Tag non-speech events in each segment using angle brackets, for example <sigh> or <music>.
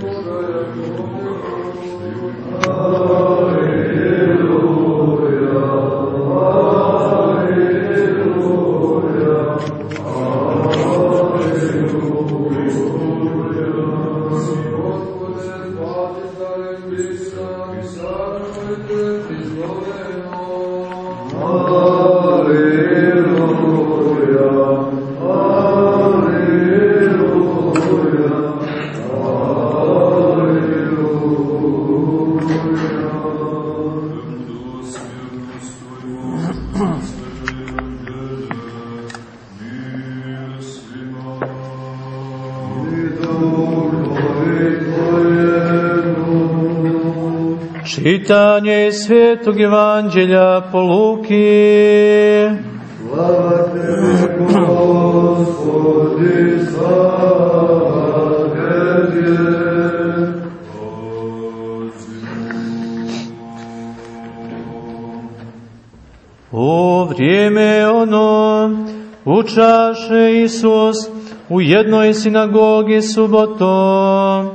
Hvala. Čitanje svetog evanđelja po Luki. Slava Tebe, Gospodi, slava Tebe. U vrijeme ono učaše Isus u jednoj sinagogi subotom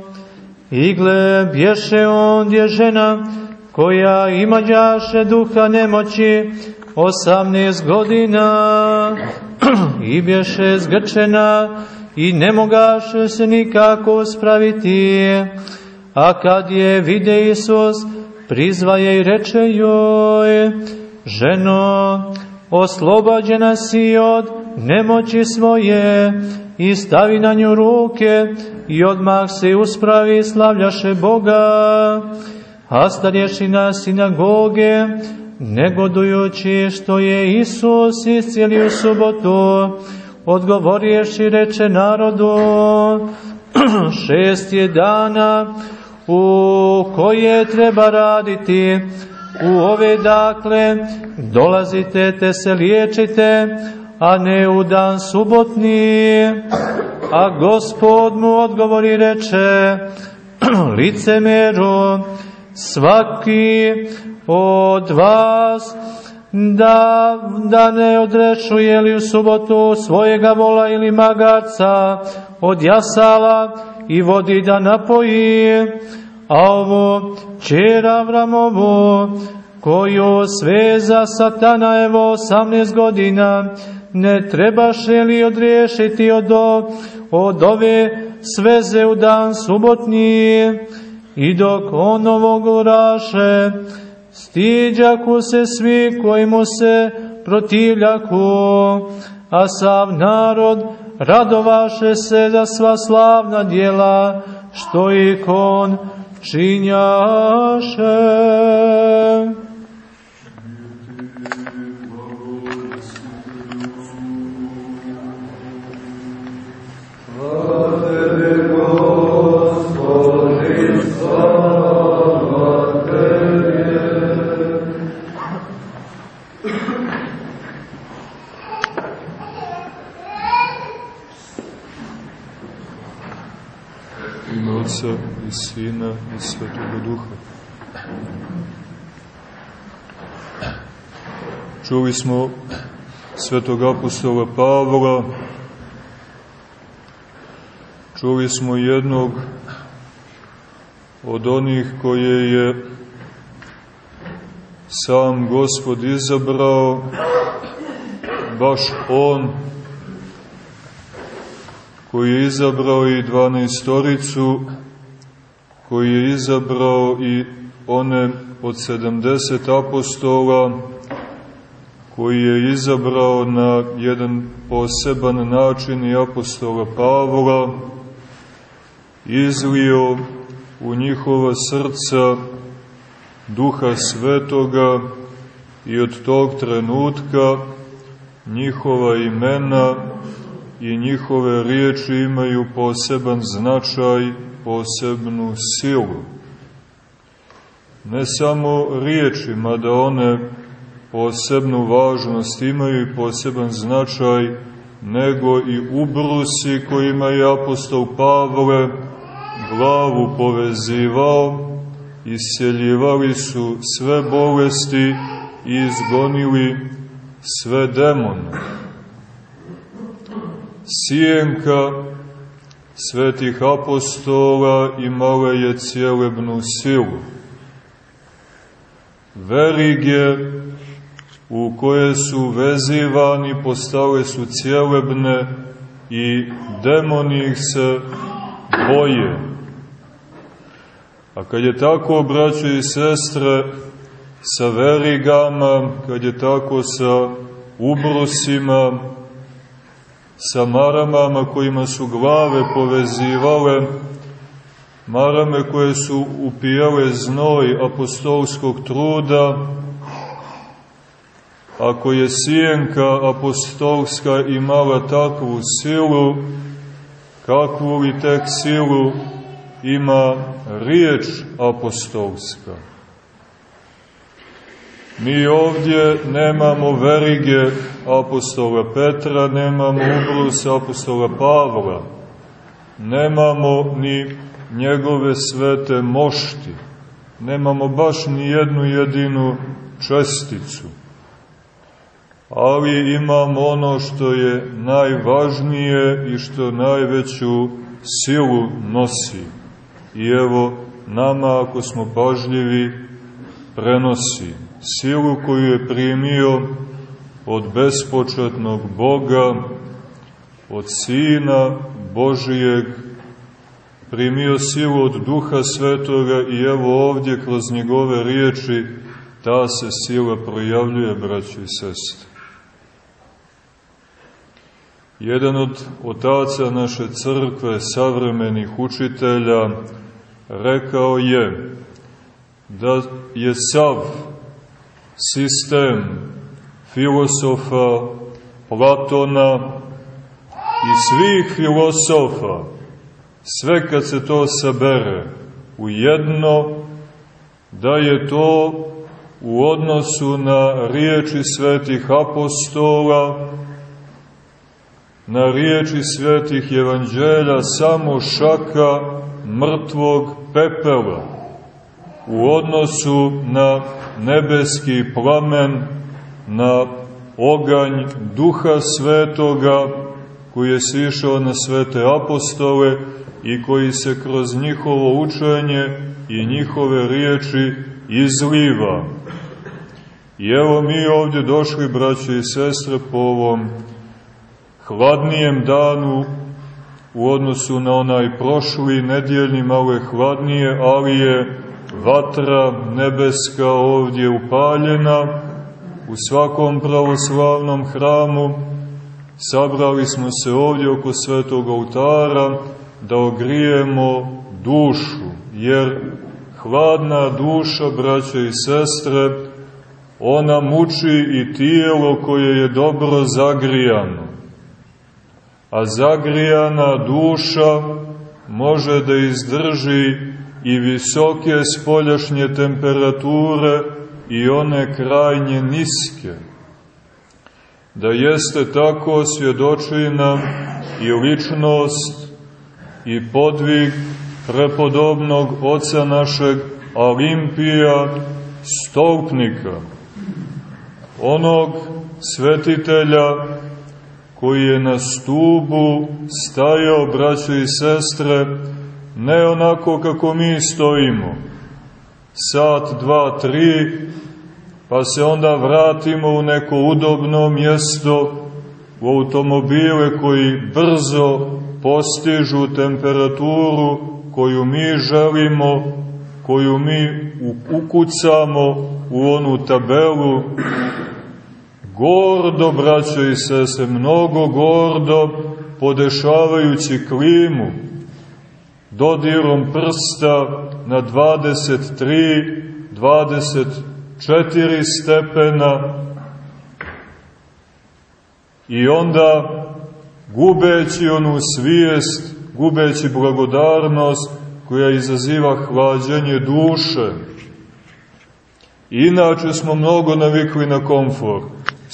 i gle bješe ondje žena koja imađaše duha nemoći osamnaest godina <clears throat> i bješe zgrčena i ne mogaše se nikako spraviti. A kad je vide Isus, prizvaje i reče joj, ženo, oslobađena si od nemoći svoje i stavi na nju ruke i odmah se uspravi slavljaše Boga a starješina sinagoge, negodujući što je Isus iscijelio subotu, odgovoriješ i reče narodu, <clears throat> šest je dana u koje treba raditi, u ove dakle dolazite te se liječite, a ne u dan subotni. A gospod mu odgovori reče, <clears throat> licemeru, svaki od vas da, da ne odrešuje li u subotu svojega vola ili magarca od jasala i vodi da napoji, a ovo čera Vramovu, koju sveza satana evo 18 godina, ne trebaše li odriješiti od, od ove sveze u dan subotnije, I dok on ovo goraše, stiđaku se svi koji mu se protivljaku, a sav narod radovaše se za sva slavna dijela, što i kon činjaše. Sina i Svetoga Duha. Čuli smo svetog apostola Pavla, čuli smo jednog od onih koje je sam Gospod izabrao, baš on, koji je izabrao i dvanaestoricu, koji je izabrao i one od 70 apostola, koji je izabrao na jedan poseban način i apostola Pavla, izlio u njihova srca duha svetoga i od tog trenutka njihova imena i njihove riječi imaju poseban značaj posebnu silu. Ne samo riječima da one posebnu važnost imaju i poseban značaj, nego i ubrusi kojima je apostol Pavle glavu povezivao, isjeljivali su sve bolesti i izgonili sve demone. Sijenka svetih apostola imala je cijelebnu silu. Verige u koje su vezivani postale su cijelebne i demoni ih se boje. A kad je tako, braćo i sestre, sa verigama, kad je tako sa ubrusima, sa maramama kojima su glave povezivale, marame koje su upijale znoj apostolskog truda, ako je sijenka apostolska imala takvu silu, kakvu li tek silu ima riječ apostolska. Mi ovdje nemamo verige apostola Petra, nemamo ubrus apostola Pavla, nemamo ni njegove svete mošti, nemamo baš ni jednu jedinu česticu. Ali imamo ono što je najvažnije i što najveću silu nosi. I evo, nama, ako smo pažljivi, prenosi silu koju je primio od bespočetnog Boga, od Sina Božijeg, primio silu od Duha Svetoga i evo ovdje kroz njegove riječi ta se sila projavljuje, braći i sestre. Jedan od otaca naše crkve, savremenih učitelja, rekao je da je sav sistem filosofa Platona i svih filosofa, sve kad se to sabere u jedno, da je to u odnosu na riječi svetih apostola, na riječi svetih evanđelja samo šaka mrtvog pepela u odnosu na nebeski plamen, na oganj duha svetoga koji je sišao na svete apostole i koji se kroz njihovo učenje i njihove riječi izliva. I evo mi ovdje došli, braće i sestre, po ovom hladnijem danu u odnosu na onaj prošli nedjeljni malo je hladnije, ali je vatra nebeska ovdje upaljena u svakom pravoslavnom hramu. Sabrali smo se ovdje oko svetog oltara da ogrijemo dušu, jer hladna duša, braće i sestre, ona muči i tijelo koje je dobro zagrijano. A zagrijana duša može da izdrži i visoke spoljašnje temperature i one krajnje niske. Da jeste tako svjedoči nam i ličnost i podvig prepodobnog oca našeg Olimpija Stolpnika, onog svetitelja koji je na stubu stajao, braćo i sestre, ne onako kako mi stojimo, sat, dva, tri, pa se onda vratimo u neko udobno mjesto, u automobile koji brzo postižu temperaturu koju mi želimo, koju mi ukucamo u onu tabelu, gordo, braćo i sese, mnogo gordo, podešavajući klimu, dodirom prsta na 23, 24 stepena i onda gubeći onu svijest, gubeći blagodarnost koja izaziva hlađenje duše. Inače smo mnogo navikli na komfor.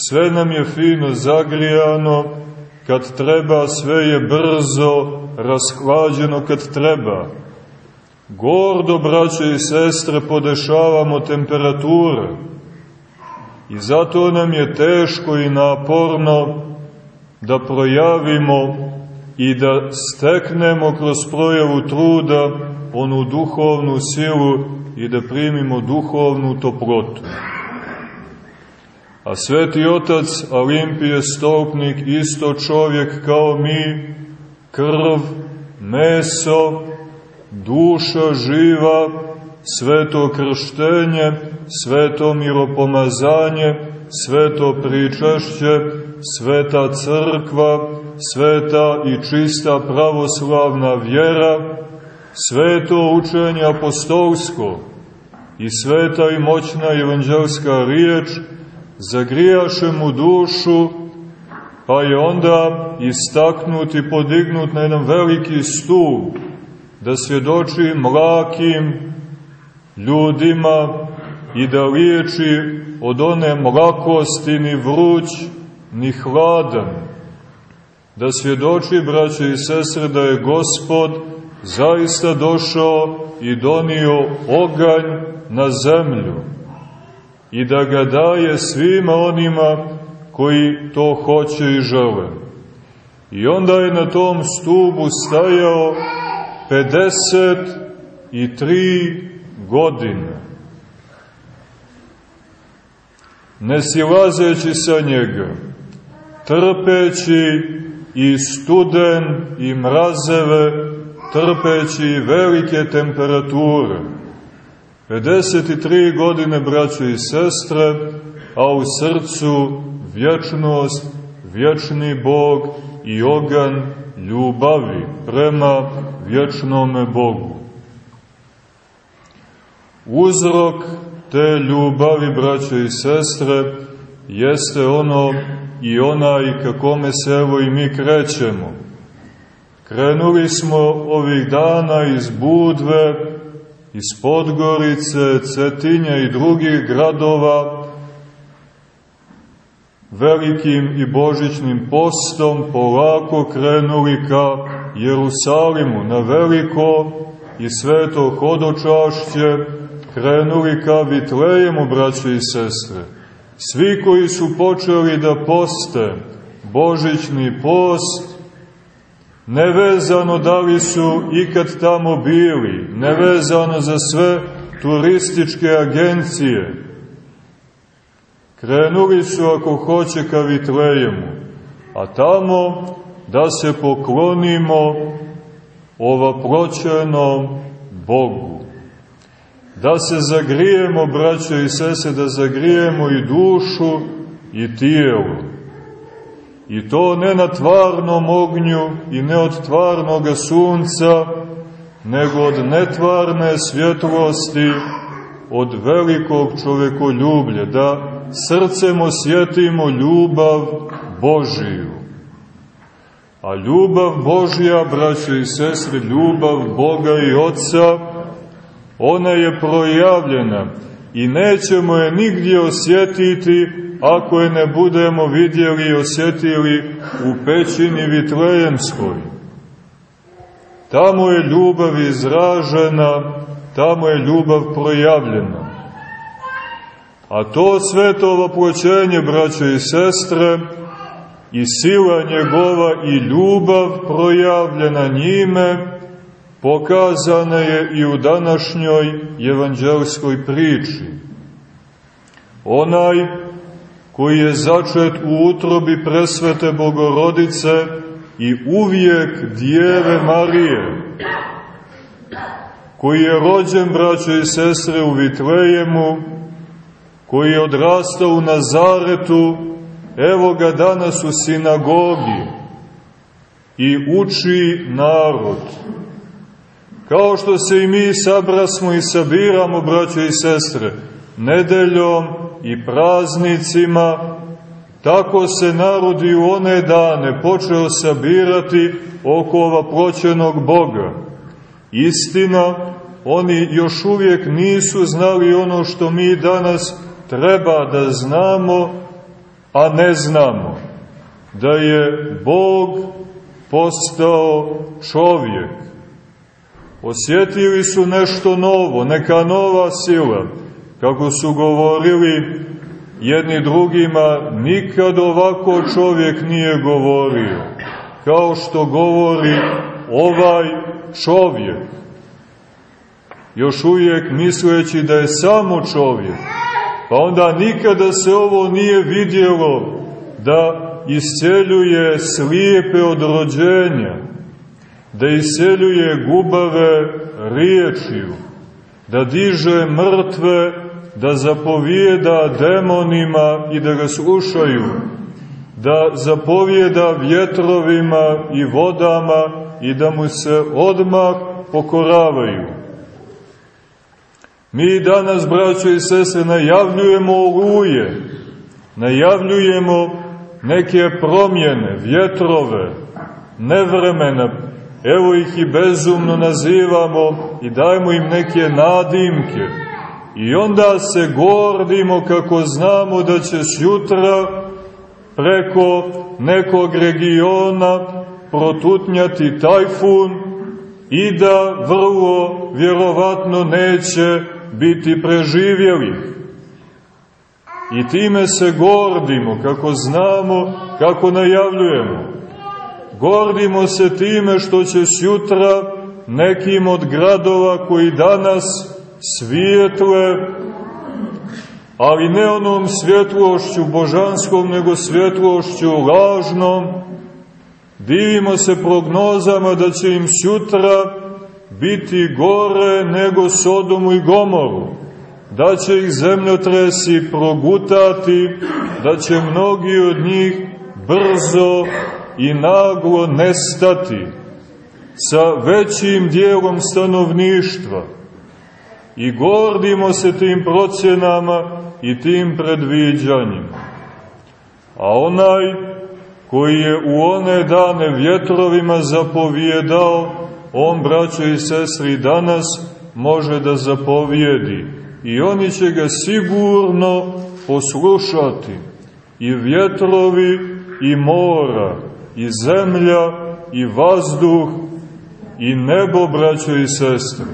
Sve nam je fino zagrijano, kad treba sve je brzo, rashlađeno kad treba. Gordo, braće i sestre, podešavamo temperature i zato nam je teško i naporno da projavimo i da steknemo kroz projavu truda onu duhovnu silu i da primimo duhovnu toplotu. A sveti otac Olimpije Stolpnik, isto čovjek kao mi, krv, meso, duša živa, sveto krštenje, sveto miropomazanje, sveto pričašće, sveta crkva, sveta i čista pravoslavna vjera, sveto učenje apostolsko i sveta i moćna evanđelska riječ zagrijaše mu dušu, pa je onda istaknut i podignut na jedan veliki stup da svjedoči mlakim ljudima i da liječi od one mlakosti ni vruć ni hladan, da svjedoči, braće i sestre, da je Gospod zaista došao i donio oganj na zemlju i da ga daje svima onima koji to hoće i žele. I onda je na tom stubu stajao 53 godine. Ne silazeći sa njega, trpeći i studen i mrazeve, trpeći velike temperature. 53 godine, braćo i sestre, a u srcu vječnost, vječni Bog i ogan ljubavi prema vječnome Bogu. Uzrok te ljubavi, braćo i sestre, jeste ono i onaj kakome se evo i mi krećemo. Krenuli smo ovih dana iz Budve, iz Podgorice, Cetinja i drugih gradova, velikim i božićnim postom polako krenuli ka Jerusalimu na veliko i sveto hodočašće, krenuli ka Vitlejemu, braće i sestre. Svi koji su počeli da poste božićni post, nevezano da li su ikad tamo bili, nevezano za sve turističke agencije, krenuli su, ako hoće, ka Vitlejemu, a tamo da se poklonimo ovaproćenom Bogu. Da se zagrijemo, braćo i sese, da zagrijemo i dušu i tijelo. I to ne na tvarnom ognju i ne od tvarnog sunca, nego od netvarne svjetlosti, od velikog čovekoljublja, da srcem osjetimo ljubav Božiju. A ljubav Božja, braćo i sestre, ljubav Boga i Otca, ona je projavljena i nećemo je nigdje osjetiti ako je ne budemo vidjeli i osjetili u pećini Vitlejemskoj. Tamo je ljubav izražena, tamo je ljubav projavljena. A to sveto voploćenje, braćo i sestre, i sila njegova i ljubav projavljena njime, pokazana je i u današnjoj evanđelskoj priči. Onaj koji je začet u utrobi presvete Bogorodice i uvijek Djeve Marije, koji je rođen, braćo i sestre, u Vitlejemu, koji je odrastao u Nazaretu, evo ga danas u sinagogi i uči narod. Kao što se i mi sabrasmo i sabiramo, braćo i sestre, nedeljom i praznicima, tako se narodi u one dane počeo sabirati oko ova proćenog Boga. Istina, oni još uvijek nisu znali ono što mi danas treba da znamo, a ne znamo. Da je Bog postao čovjek. Osjetili su nešto novo, neka nova sila. Kako su govorili jedni drugima, nikad ovako čovjek nije govorio. kao što govori ovaj čovjek. Još uvijek misleći da je samo čovjek. Pa onda nikada se ovo nije vidjelo da isceljuje slijepe od rođenja, da isceljuje gubave riječiju, da diže mrtve, da zapovijeda demonima i da ga slušaju, da zapovijeda vjetrovima i vodama i da mu se odmah pokoravaju. Mi danas, braćo i sese, najavljujemo oluje, najavljujemo neke promjene, vjetrove, nevremena, evo ih i bezumno nazivamo i dajemo im neke nadimke. I onda se gordimo kako znamo da će sjutra preko nekog regiona protutnjati tajfun i da vrlo vjerovatno neće biti preživjelih. I time se gordimo, kako znamo, kako najavljujemo. Gordimo se time što će sjutra nekim od gradova koji danas svijetle, ali ne onom svjetlošću božanskom, nego svjetlošću lažnom, divimo se prognozama da će im sutra biti gore nego Sodomu i Gomoru, da će ih zemljotresi progutati, da će mnogi od njih brzo i naglo nestati sa većim dijelom stanovništva. I gordimo se tim procjenama i tim predviđanjima. A onaj koji je u one dane vjetrovima zapovjedao, on, braćo i sestri, danas može da zapovjedi. I oni će ga sigurno poslušati. I vjetrovi, i mora, i zemlja, i vazduh, i nebo, braćo i sestre.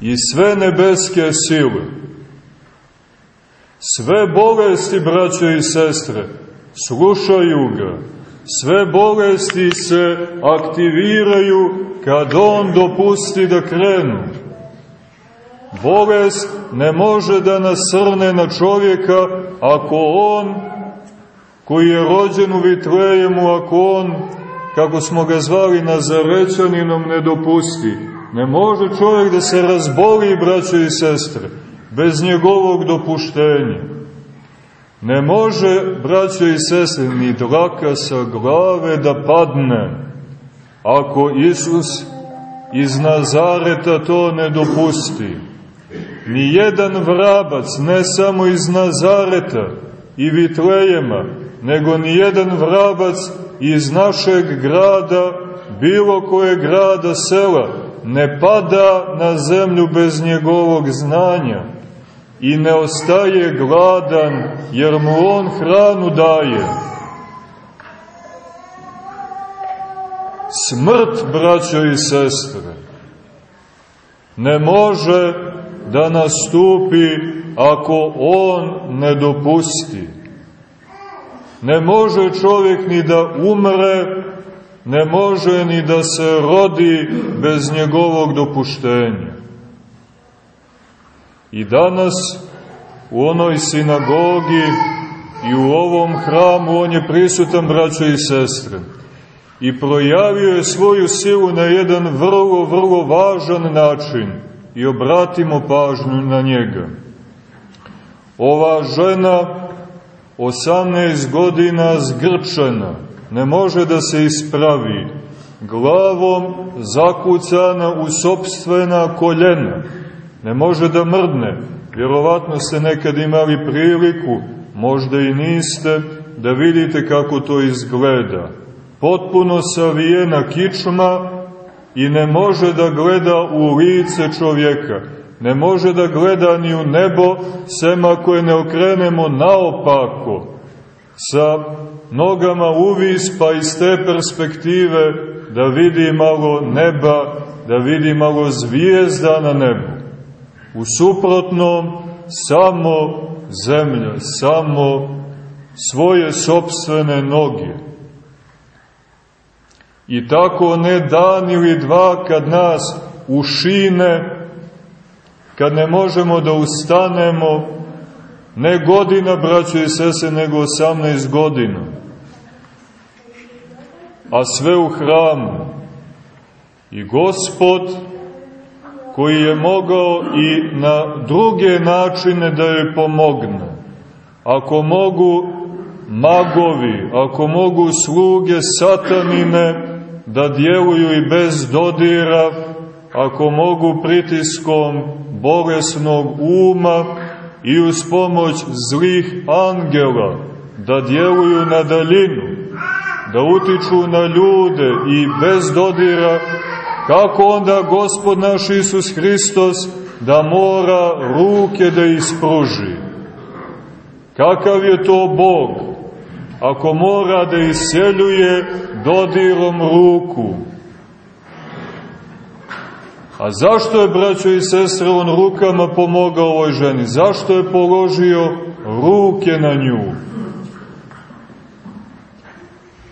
I sve nebeske sile. Sve bolesti, braćo i sestre, slušaju ga. Sve bolesti se aktiviraju kad on dopusti da krenu. Bolest ne može da nasrne na čovjeka ako on, koji je rođen u Vitlejemu, ako on, kako smo ga zvali Nazarećaninom, ne dopusti. Ne može čovjek da se razboli, braćo i sestre, bez njegovog dopuštenja. Ne može, braćo i sestre, ni dlaka sa glave da padne, ako Isus iz Nazareta to ne dopusti. Ni jedan vrabac, ne samo iz Nazareta i Vitlejema, nego ni jedan vrabac iz našeg grada, bilo koje grada, sela, ne pada na zemlju bez njegovog znanja i ne ostaje gladan, jer mu on hranu daje. Smrt, braćo i sestre, ne može da nastupi ako on ne dopusti. Ne može čovjek ni da umre, ne može ni da se rodi bez njegovog dopuštenja. I danas u onoj sinagogi i u ovom hramu on je prisutan, braćo i sestre. I projavio je svoju silu na jedan vrlo, vrlo važan način. I obratimo pažnju na njega. Ova žena, 18 godina zgrčena, ne može da se ispravi, glavom zakucana u sobstvena koljena, ne može da mrdne. Vjerovatno ste nekad imali priliku, možda i niste, da vidite kako to izgleda. Potpuno savijena kičma i ne može da gleda u lice čovjeka. Ne može da gleda ni u nebo, sem ako je ne okrenemo naopako, sa nogama uvis, pa iz te perspektive da vidi malo neba, da vidi malo zvijezda na nebu. U suprotnom, samo zemlja, samo svoje sobstvene noge. I tako ne dan ili dva kad nas ušine, kad ne možemo da ustanemo, ne godina, braćo i sese, nego 18 godina. A sve u hramu. I gospod, koji je mogao i na druge načine da joj pomogne, ako mogu magovi, ako mogu sluge satanine da djeluju i bez dodira, ako mogu pritiskom bolesnog uma i uz pomoć zlih angela da djeluju na daljinu, da utiču na ljude i bez dodira, kako onda Gospod naš Isus Hristos da mora ruke da ispruži? Kakav je to Bog? Ako mora da iseljuje dodirom ruku, A zašto je, braćo i sestre, on rukama pomogao ovoj ženi? Zašto je položio ruke na nju?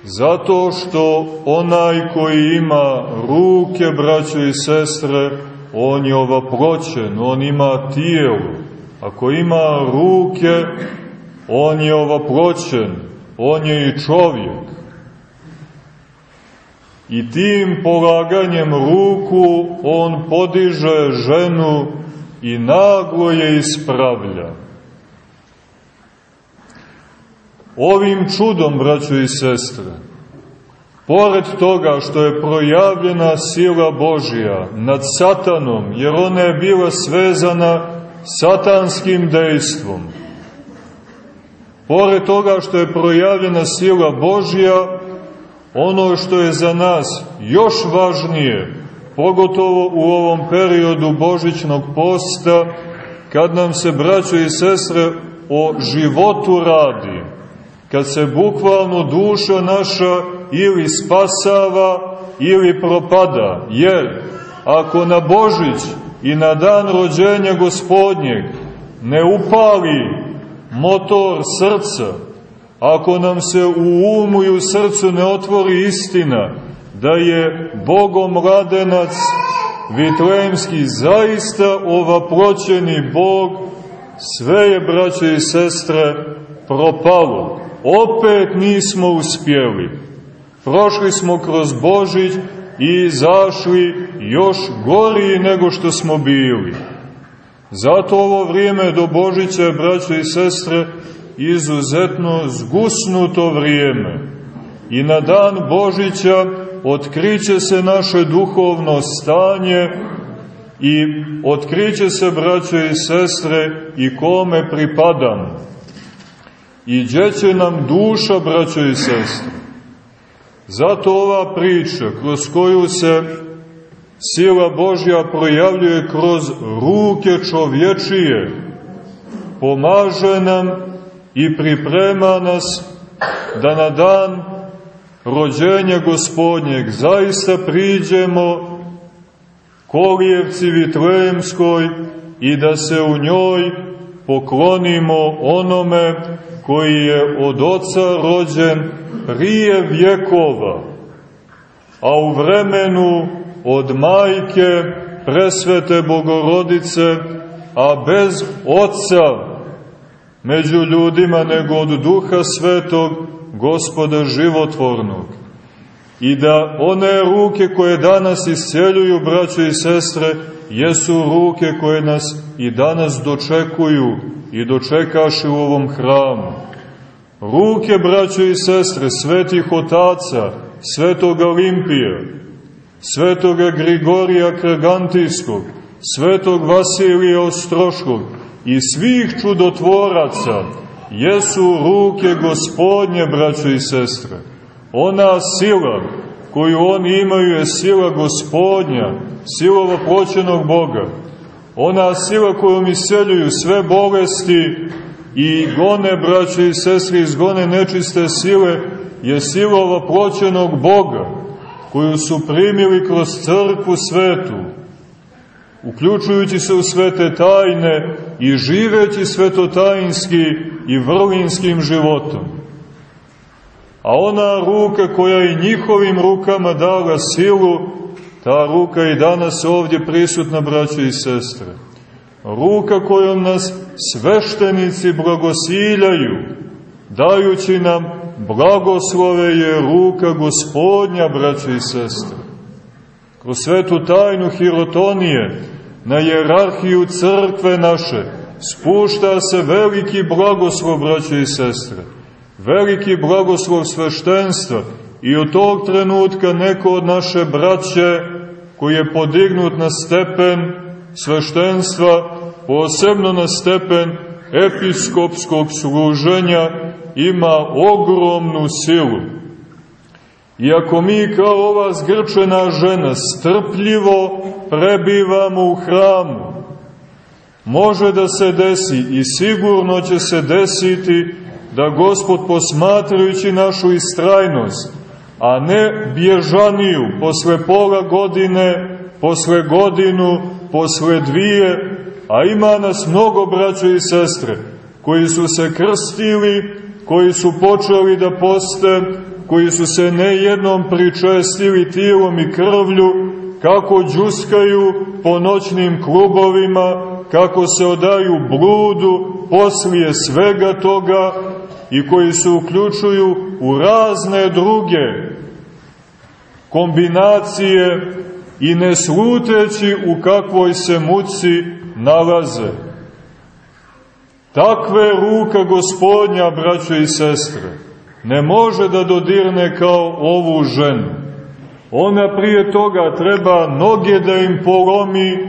Zato što onaj koji ima ruke, braćo i sestre, on je ovaproćen, on ima tijelo. Ako ima ruke, on je ovaproćen, on je i čovjek i tim polaganjem ruku on podiže ženu i naglo je ispravlja. Ovim čudom, braćo i sestre, pored toga što je projavljena sila Božija nad satanom, jer ona je bila svezana satanskim dejstvom, pored toga što je projavljena sila Božija, ono što je za nas još važnije, pogotovo u ovom periodu Božićnog posta, kad nam se, braćo i sestre, o životu radi, kad se bukvalno duša naša ili spasava ili propada, jer ako na Božić i na dan rođenja gospodnjeg ne upali motor srca, ako nam se u umu i u srcu ne otvori istina da je Bogom mladenac Vitlejemski zaista ovaproćeni Bog, sve je, braće i sestre, propalo. Opet nismo uspjeli. Prošli smo kroz Božić i izašli još gori nego što smo bili. Zato ovo vrijeme do Božića, braće i sestre, izuzetno zgusnuto vrijeme i na dan Božića otkriće se naše duhovno stanje i otkriće se, braćo i sestre, i kome pripadam. I gdje će nam duša, braćo i sestre. Zato ova priča, kroz koju se sila Božja projavljuje kroz ruke čovječije, pomaže nam i priprema nas da na dan rođenja gospodnjeg zaista priđemo Kolijevci Vitlejemskoj i da se u njoj poklonimo onome koji je od oca rođen prije vjekova, a u vremenu od majke presvete bogorodice, a bez oca među ljudima nego od duha svetog gospoda životvornog. I da one ruke koje danas isceljuju, braćo i sestre, jesu ruke koje nas i danas dočekuju i dočekaše u ovom hramu. Ruke, braćo i sestre, svetih otaca, svetog Olimpija, svetoga Grigorija Kragantijskog, svetog Vasilija Ostroškog, i svih čudotvoraca jesu ruke gospodnje, braćo i sestre. Ona sila koju oni imaju je sila gospodnja, sila vaproćenog Boga. Ona sila kojom iseljuju sve bolesti i gone, braćo i sestre, izgone nečiste sile, je sila vaproćenog Boga, koju su primili kroz crkvu svetu, uključujući se u svete tajne i živeći svetotajinski i vrlinskim životom. A ona ruka koja je njihovim rukama dala silu, ta ruka i danas ovdje prisutna, braće i sestre. Ruka kojom nas sveštenici blagosiljaju, dajući nam blagoslove je ruka gospodnja, braće i sestre. Kroz svetu tajnu hirotonije, na jerarhiju crkve naše, spušta se veliki blagoslov, braće i sestre veliki blagoslov sveštenstva i od tog trenutka neko od naše braće koji je podignut na stepen sveštenstva, posebno na stepen episkopskog služenja, ima ogromnu silu. Iako mi kao ova zgrčena žena strpljivo prebivamo u hramu, može da se desi i sigurno će se desiti da Gospod posmatrajući našu istrajnost, a ne bježaniju posle pola godine, posle godinu, posle dvije, a ima nas mnogo braćo i sestre, koji su se krstili, koji su počeli da poste, koji su se nejednom pričestili tijelom i krvlju, kako džuskaju po noćnim klubovima, kako se odaju bludu poslije svega toga, i koji se uključuju u razne druge kombinacije i ne sluteći u kakvoj se muci nalaze. Takve ruka gospodnja, braćo i sestre, ne može da dodirne kao ovu ženu. Ona prije toga treba noge da im polomi,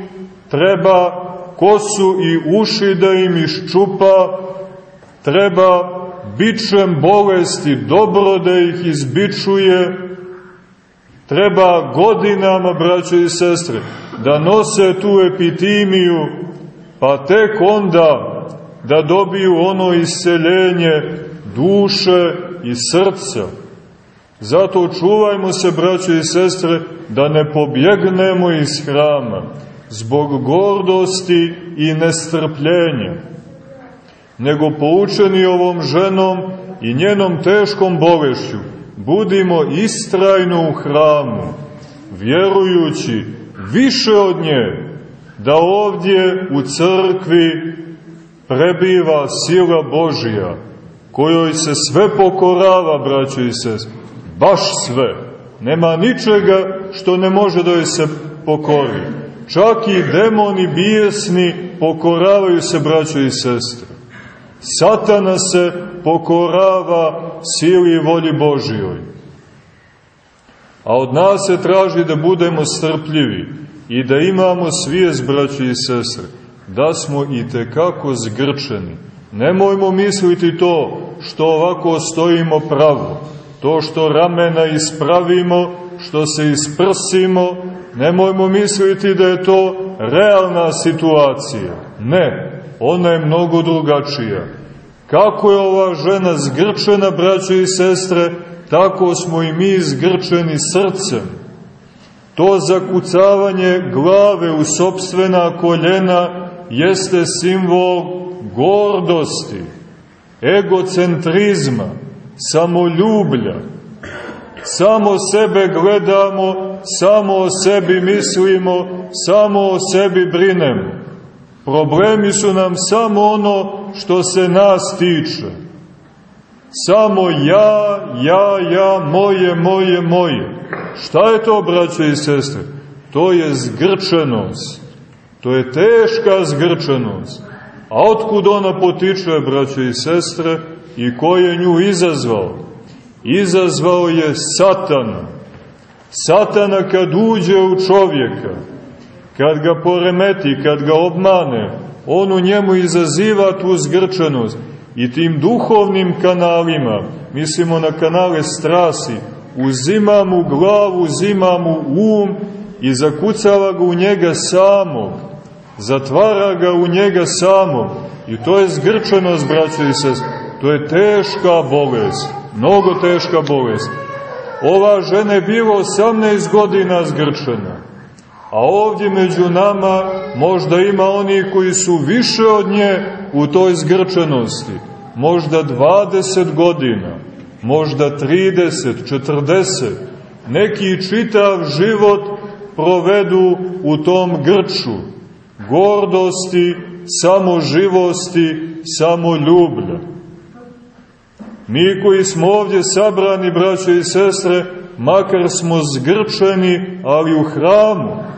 treba kosu i uši da im iščupa, treba bičem bolesti, dobro da ih izbičuje, treba godinama, braćo i sestre, da nose tu epitimiju, pa tek onda da dobiju ono isceljenje duše i srca. Zato čuvajmo se, braćo i sestre, da ne pobjegnemo iz hrama, zbog gordosti i nestrpljenja nego poučeni ovom ženom i njenom teškom bolešću, budimo istrajno u hramu, vjerujući više od nje, da ovdje u crkvi prebiva sila Božija, kojoj se sve pokorava, braćo i sest, baš sve. Nema ničega što ne može da joj se pokori. Čak i demoni bijesni pokoravaju se, braćo i sestre. Satana se pokorava sili i volji Božijoj. A od nas se traži da budemo strpljivi i da imamo svijest, braći i sestre, da smo i tekako zgrčeni. Nemojmo misliti to što ovako stojimo pravo, to što ramena ispravimo, što se isprsimo, nemojmo misliti da je to realna situacija. Ne, ona je mnogo drugačija. Kako je ova žena zgrčena, braćo i sestre, tako smo i mi zgrčeni srcem. To zakucavanje glave u sobstvena koljena jeste simbol gordosti, egocentrizma, samoljublja. Samo sebe gledamo, samo o sebi mislimo, samo o sebi brinemo. Problemi su nam samo ono što se nas tiče. Samo ja, ja, ja, moje, moje, moje. Šta je to, braće i sestre? To je zgrčenost. To je teška zgrčenost. A otkud ona potiče, braće i sestre, i ko je nju izazvao? Izazvao je satana. Satana kad uđe u čovjeka, kad ga poremeti, kad ga obmane, on u njemu izaziva tu zgrčenost i tim duhovnim kanalima, mislimo na kanale strasi, uzima mu glavu, uzima mu um i zakucava ga u njega samog, zatvara ga u njega samog i to je zgrčenost, braće i sest, to je teška bolest, mnogo teška bolest. Ova žena je bila 18 godina zgrčena. A ovdje među nama možda ima oni koji su više od nje u toj zgrčenosti, možda 20 godina, možda 30, 40, neki čitav život provedu u tom grču, gordosti, samoživosti, samoljublja. Mi koji smo ovdje sabrani, braćo i sestre, makar smo zgrčeni, ali u hramu.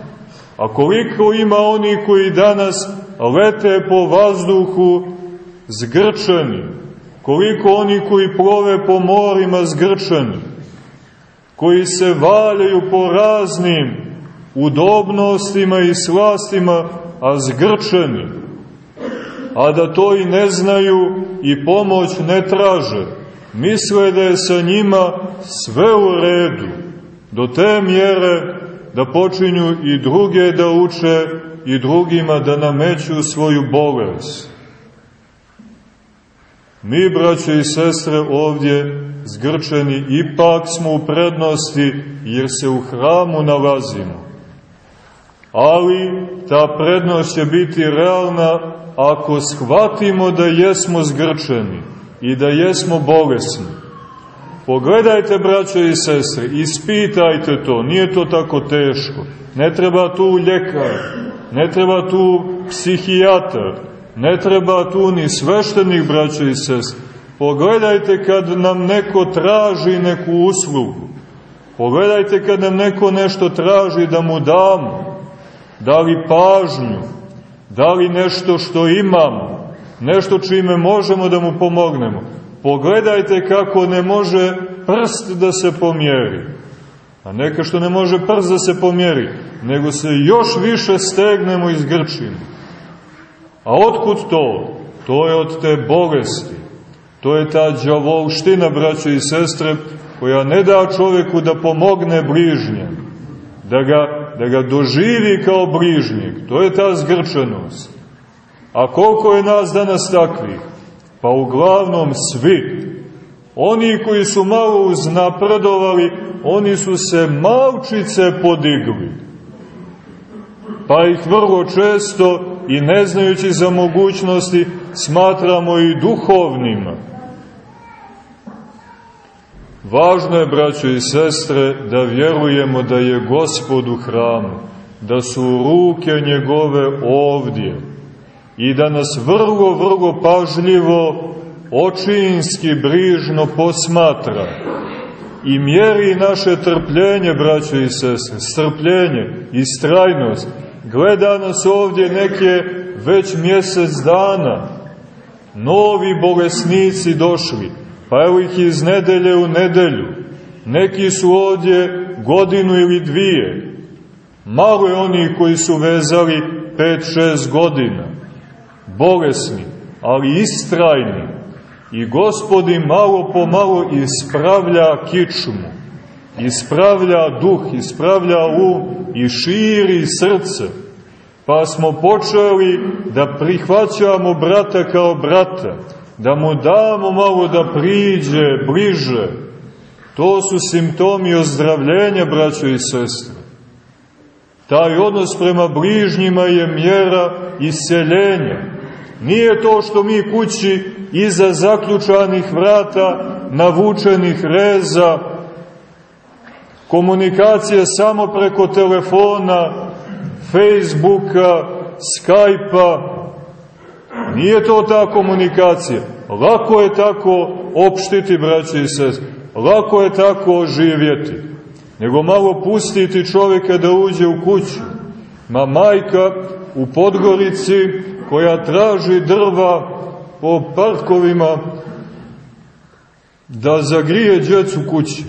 A koliko ima oni koji danas lete po vazduhu zgrčeni, koliko oni koji plove po morima zgrčeni, koji se valjaju po raznim udobnostima i slastima, a zgrčeni, a da to i ne znaju i pomoć ne traže, misle da je sa njima sve u redu, do te mjere da počinju i druge da uče i drugima da nameću svoju bolest. Mi, braće i sestre, ovdje zgrčeni, ipak smo u prednosti jer se u hramu nalazimo. Ali ta prednost će biti realna ako shvatimo da jesmo zgrčeni i da jesmo bolesni. Pogledajte, braćo i sestre, ispitajte to, nije to tako teško. Ne treba tu ljekar, ne treba tu psihijatar, ne treba tu ni sveštenih, braćo i sestre. Pogledajte kad nam neko traži neku uslugu. Pogledajte kad nam neko nešto traži da mu damo. Da li pažnju, da li nešto što imamo, nešto čime možemo da mu pomognemo. Pogledajte kako ne može prst da se pomjeri. A neka što ne može prst da se pomjeri, nego se još više stegnemo i zgrčimo. A otkud to? To je od te bolesti. To je ta džavolština, braćo i sestre, koja ne da čoveku da pomogne bližnjem, da ga, da ga doživi kao bližnjeg. To je ta zgrčenost. A koliko je nas danas takvih? Pa uglavnom svi. Oni koji su malo uznapredovali, oni su se malčice podigli. Pa ih vrlo često i ne znajući za mogućnosti smatramo i duhovnima. Važno je, braćo i sestre, da vjerujemo da je Gospod u hramu, da su ruke njegove ovdje i da nas vrlo, vrlo pažljivo, očinski, brižno posmatra i mjeri naše trpljenje, braćo i sestre, strpljenje i strajnost. Gleda nas ovdje neke već mjesec dana, novi bolesnici došli, pa evo ih iz nedelje u nedelju. Neki su ovdje godinu ili dvije. Malo je onih koji su vezali pet, šest godina. Bolesni, ali istrajni. I gospodi malo po malo ispravlja kičmu, ispravlja duh, ispravlja um i širi srce. Pa smo počeli da prihvaćamo brata kao brata, da mu damo malo da priđe bliže. To su simptomi ozdravljenja, braćo i sestre. Taj odnos prema bližnjima je mjera iseljenja. Nije to što mi kući iza zaključanih vrata, navučenih reza, komunikacije samo preko telefona, Facebooka, Skype-a, Nije to ta komunikacija. Lako je tako opštiti, braće i sest. Lako je tako živjeti. Nego malo pustiti čovjeka da uđe u kuću. Ma majka u Podgorici koja traži drva po parkovima da zagrije džec u kući.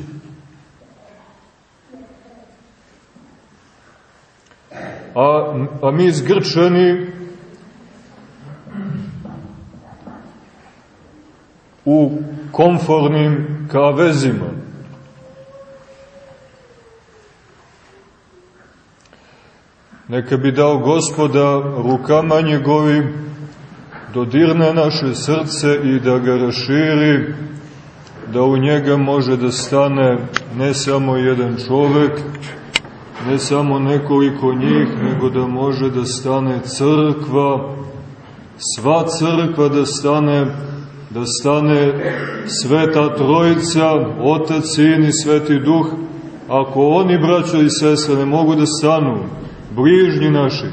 A, a mi zgrčani u komfornim kavezima. Neka bi dao gospoda rukama njegovim dodirne naše srce i da ga raširi, da u njega može da stane ne samo jedan čovek, ne samo nekoliko njih, nego da može da stane crkva, sva crkva da stane da stane Sveta Trojica, Otac, Sin i Sveti Duh, ako oni, braćo i sestre, ne mogu da stanu, bližnji naši,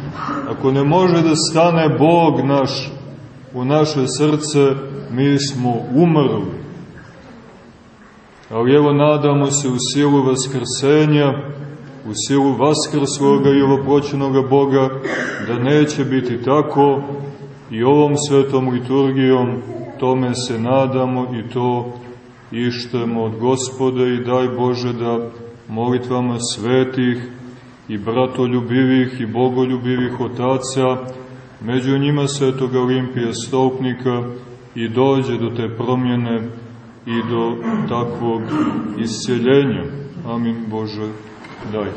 ako ne može da stane Bog naš u naše srce, mi smo umrli. Ali evo nadamo se u silu vaskrsenja, u silu vaskrsloga i ovoproćenog Boga, da neće biti tako i ovom svetom liturgijom tome se nadamo i to ištemo od gospoda i daj Bože da molitvama svetih i bratoljubivih i bogoljubivih otaca, među njima svetoga Olimpija Stolpnika i dođe do te promjene i do takvog isceljenja. Amin Bože, daj.